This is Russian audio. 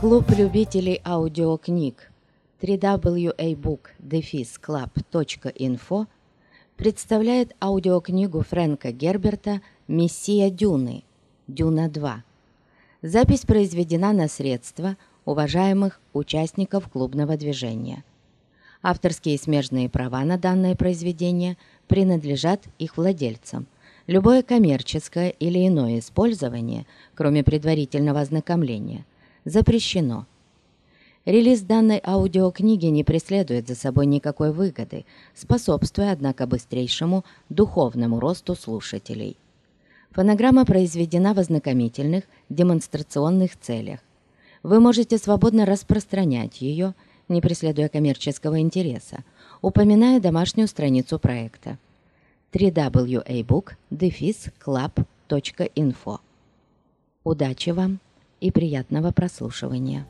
Клуб любителей аудиокниг www.book-club.info представляет аудиокнигу Фрэнка Герберта «Мессия Дюны. Дюна 2». Запись произведена на средства уважаемых участников клубного движения. Авторские смежные права на данное произведение принадлежат их владельцам. Любое коммерческое или иное использование, кроме предварительного ознакомления, запрещено. Релиз данной аудиокниги не преследует за собой никакой выгоды, способствуя, однако, быстрейшему духовному росту слушателей. Фонограмма произведена в ознакомительных, демонстрационных целях. Вы можете свободно распространять ее, не преследуя коммерческого интереса, упоминая домашнюю страницу проекта www.abook-club.info Удачи вам и приятного прослушивания!